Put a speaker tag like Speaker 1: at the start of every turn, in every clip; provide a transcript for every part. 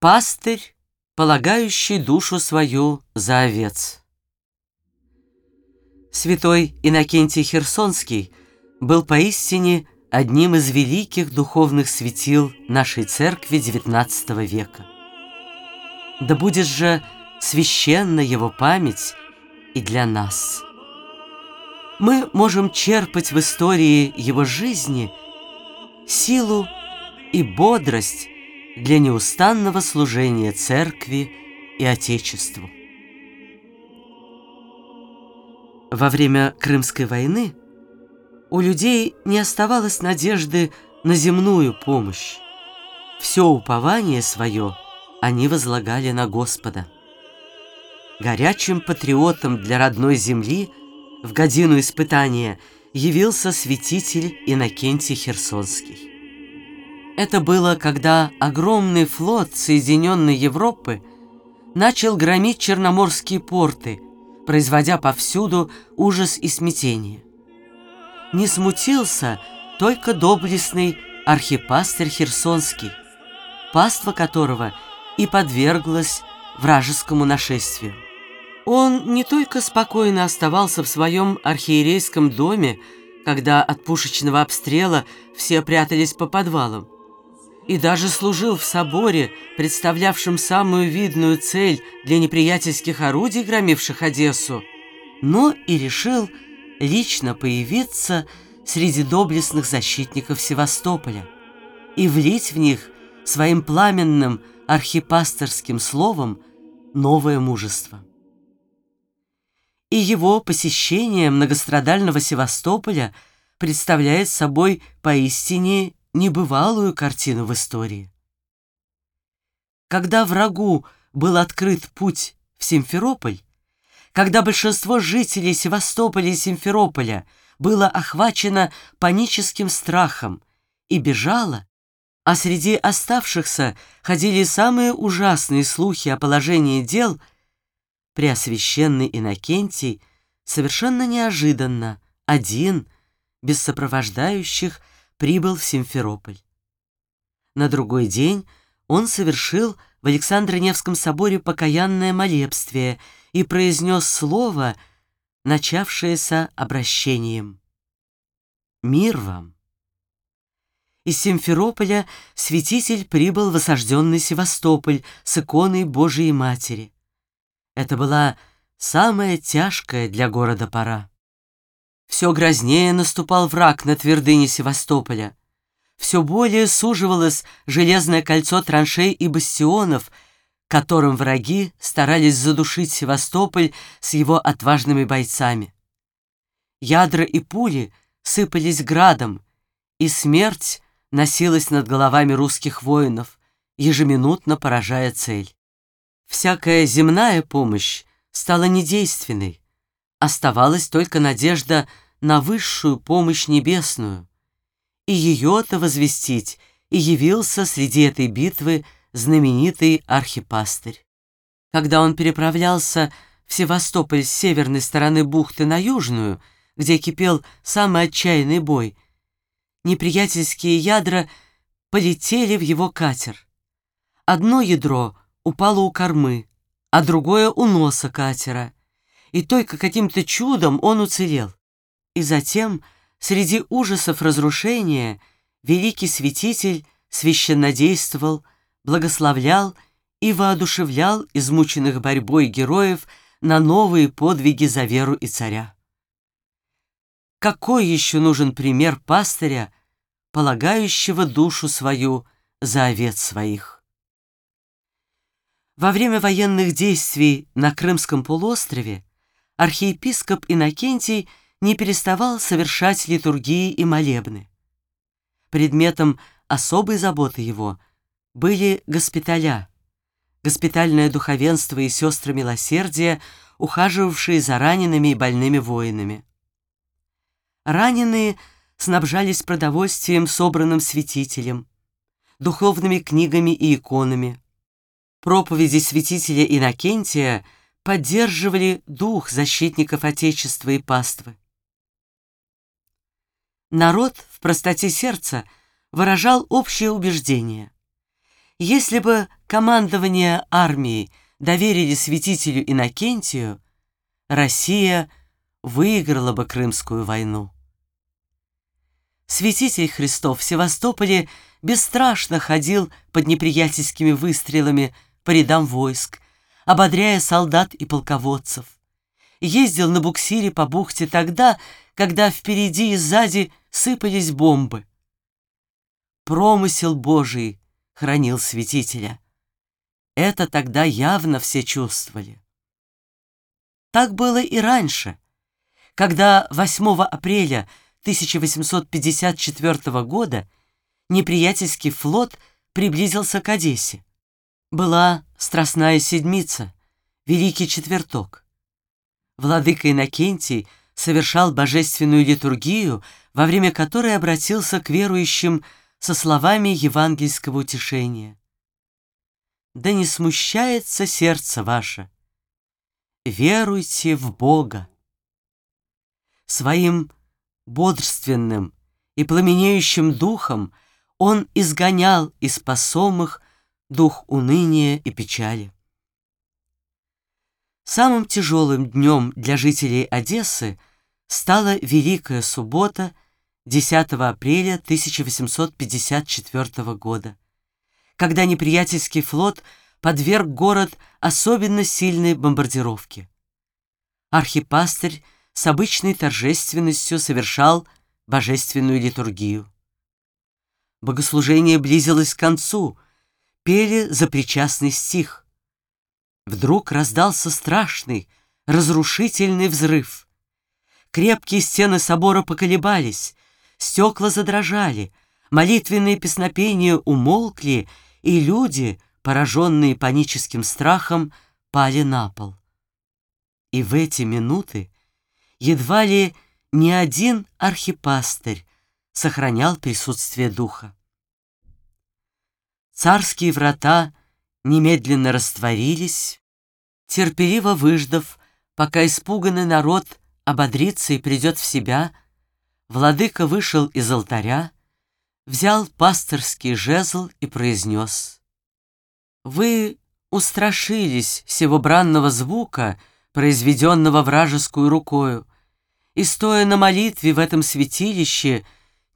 Speaker 1: Пастырь, полагающий душу свою за овец. Святой Иннокентий Херсонский был поистине одним из великих духовных светил нашей церкви XIX века. Да будет же священна его память и для нас. Мы можем черпать в истории его жизни силу и бодрость для неустанного служения церкви и Отечеству. Во время Крымской войны у людей не оставалось надежды на земную помощь. Все упование свое они возлагали на Господа. Горячим патриотом для родной земли в годину испытания явился святитель Иннокентий Херсонский. Это было, когда огромный флот Соединенной Европы начал громить черноморские порты, производя повсюду ужас и смятение. Не смутился только доблестный архипастырь Херсонский, паства которого и подверглась вражескому нашествию. Он не только спокойно оставался в своем архиерейском доме, когда от пушечного обстрела все прятались по подвалам, и даже служил в соборе, представлявшем самую видную цель для неприятельских орудий, громивших Одессу, но и решил лично появиться среди доблестных защитников Севастополя и влить в них своим пламенным архипасторским словом новое мужество. И его посещение многострадального Севастополя представляет собой поистине небывалую картину в истории. Когда врагу был открыт путь в Симферополь, когда большинство жителей Севастополя и Симферополя было охвачено паническим страхом и бежало, а среди оставшихся ходили самые ужасные слухи о положении дел, Преосвященный Иннокентий совершенно неожиданно, один, без сопровождающих, прибыл в Симферополь. На другой день он совершил в Александро-Невском соборе покаянное молебствие и произнес слово, начавшееся обращением. «Мир вам!» Из Симферополя святитель прибыл в осажденный Севастополь с иконой Божией Матери. Это была самая тяжкая для города пора. Все грознее наступал враг на твердыне Севастополя. Все более суживалось железное кольцо траншей и бастионов, которым враги старались задушить Севастополь с его отважными бойцами. Ядра и пули сыпались градом, и смерть носилась над головами русских воинов, ежеминутно поражая цель. Всякая земная помощь стала недейственной, Оставалась только надежда на высшую помощь небесную. И ее-то возвестить и явился среди этой битвы знаменитый архипастырь. Когда он переправлялся в Севастополь с северной стороны бухты на южную, где кипел самый отчаянный бой, неприятельские ядра полетели в его катер. Одно ядро упало у кормы, а другое у носа катера — и только каким-то чудом он уцелел. И затем, среди ужасов разрушения, великий святитель священнодействовал, благословлял и воодушевлял измученных борьбой героев на новые подвиги за веру и царя. Какой еще нужен пример пастыря, полагающего душу свою за овец своих? Во время военных действий на Крымском полуострове архиепископ Иннокентий не переставал совершать литургии и молебны. Предметом особой заботы его были госпиталя, госпитальное духовенство и сестры милосердия, ухаживавшие за ранеными и больными воинами. Раненые снабжались продовольствием, собранным святителем, духовными книгами и иконами. Проповеди святителя Иннокентия – поддерживали дух защитников Отечества и паствы. Народ в простоте сердца выражал общее убеждение. Если бы командование армией доверили святителю Иннокентию, Россия выиграла бы Крымскую войну. Святитель Христов в Севастополе бесстрашно ходил под неприятельскими выстрелами по рядам войск, ободряя солдат и полководцев. Ездил на буксире по бухте тогда, когда впереди и сзади сыпались бомбы. Промысел Божий хранил святителя. Это тогда явно все чувствовали. Так было и раньше, когда 8 апреля 1854 года неприятельский флот приблизился к Одессе. Была Страстная Седмица, Великий Четверток. Владыка Иннокентий совершал божественную литургию, во время которой обратился к верующим со словами евангельского утешения. «Да не смущается сердце ваше, веруйте в Бога». Своим бодрственным и пламенеющим духом он изгонял из посомых дух уныния и печали. Самым тяжелым днем для жителей Одессы стала Великая Суббота 10 апреля 1854 года, когда неприятельский флот подверг город особенно сильной бомбардировке. Архипастырь с обычной торжественностью совершал божественную литургию. Богослужение близилось к концу, пели за причастный стих. Вдруг раздался страшный, разрушительный взрыв. Крепкие стены собора поколебались, стекла задрожали, молитвенные песнопения умолкли, и люди, пораженные паническим страхом, пали на пол. И в эти минуты едва ли ни один архипастырь сохранял присутствие духа. Царские врата немедленно растворились, терпеливо выждав, пока испуганный народ ободрится и придет в себя, владыка вышел из алтаря, взял пасторский жезл и произнес «Вы устрашились всего бранного звука, произведенного вражескую рукою, и, стоя на молитве в этом святилище,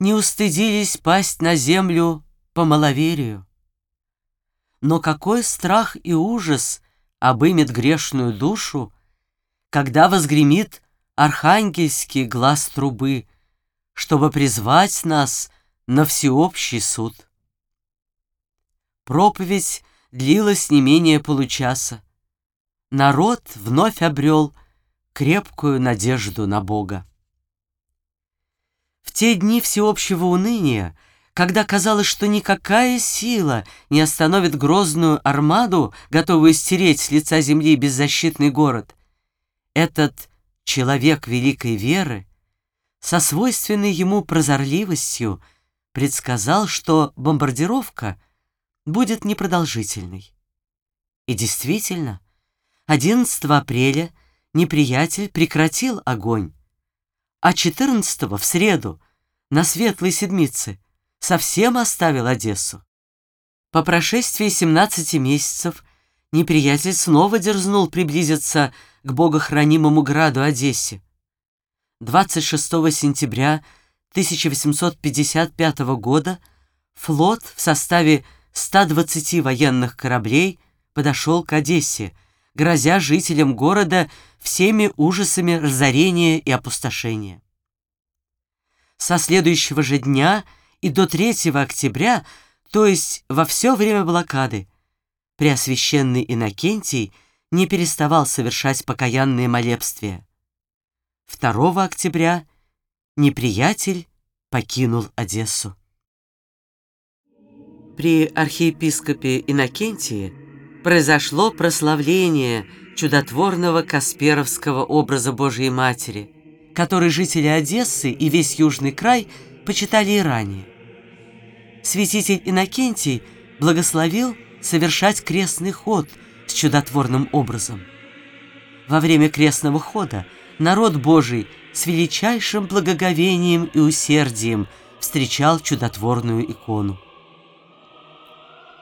Speaker 1: не устыдились пасть на землю по маловерию. Но какой страх и ужас обымет грешную душу, когда возгремит архангельский глаз трубы, чтобы призвать нас на всеобщий суд. Проповедь длилась не менее получаса. Народ вновь обрел крепкую надежду на Бога. В те дни всеобщего уныния, когда казалось, что никакая сила не остановит грозную армаду, готовую стереть с лица земли беззащитный город, этот человек великой веры со свойственной ему прозорливостью предсказал, что бомбардировка будет непродолжительной. И действительно, 11 апреля – неприятель прекратил огонь, а 14-го, в среду, на Светлой Седмице, совсем оставил Одессу. По прошествии 17 месяцев неприятель снова дерзнул приблизиться к богохранимому граду Одессе. 26 сентября 1855 года флот в составе 120 военных кораблей подошел к Одессе, грозя жителям города всеми ужасами разорения и опустошения. Со следующего же дня и до 3 октября, то есть во все время блокады, Преосвященный Иннокентий не переставал совершать покаянные молебствия. 2 октября неприятель покинул Одессу. При архиепископе Иннокентии произошло прославление чудотворного Касперовского образа Божьей Матери, который жители Одессы и весь Южный край почитали и ранее. Святитель Иннокентий благословил совершать крестный ход с чудотворным образом. Во время крестного хода народ Божий с величайшим благоговением и усердием встречал чудотворную икону.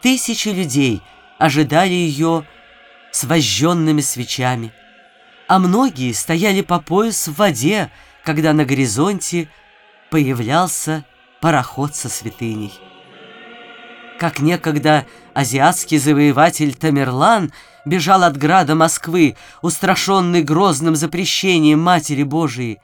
Speaker 1: Тысячи людей ожидали ее с вожженными свечами, а многие стояли по пояс в воде, когда на горизонте появлялся пароход со святыней. Как некогда азиатский завоеватель Тамерлан бежал от града Москвы, устрашенный грозным запрещением Матери Божией,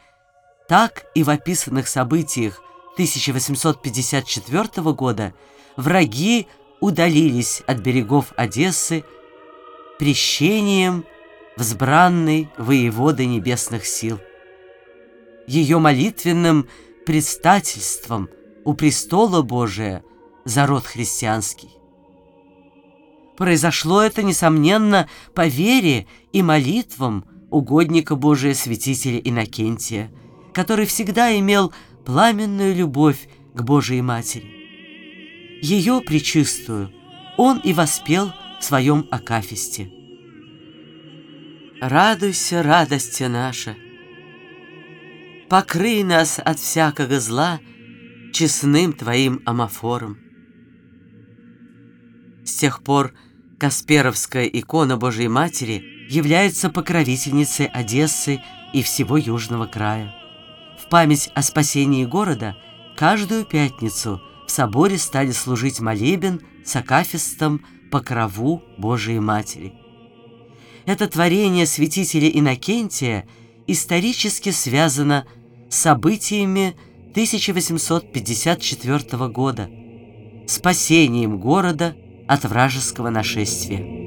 Speaker 1: так и в описанных событиях 1854 года враги удалились от берегов Одессы прещением взбранной воеводы небесных сил. Ее молитвенным предстательством у престола Божия за род христианский. Произошло это, несомненно, по вере и молитвам угодника Божия святителя Иннокентия, который всегда имел пламенную любовь к Божией Матери. Ее причистую он и воспел в своем Акафисте. «Радуйся, радости наша! Покрый нас от всякого зла честным Твоим амофором!» С тех пор Касперовская икона Божьей Матери является покровительницей Одессы и всего Южного края. В память о спасении города каждую пятницу в соборе стали служить молебен с акафистом покрову Божией Матери. Это творение святителя Иннокентия исторически связано с событиями 1854 года, спасением города от вражеского нашествия.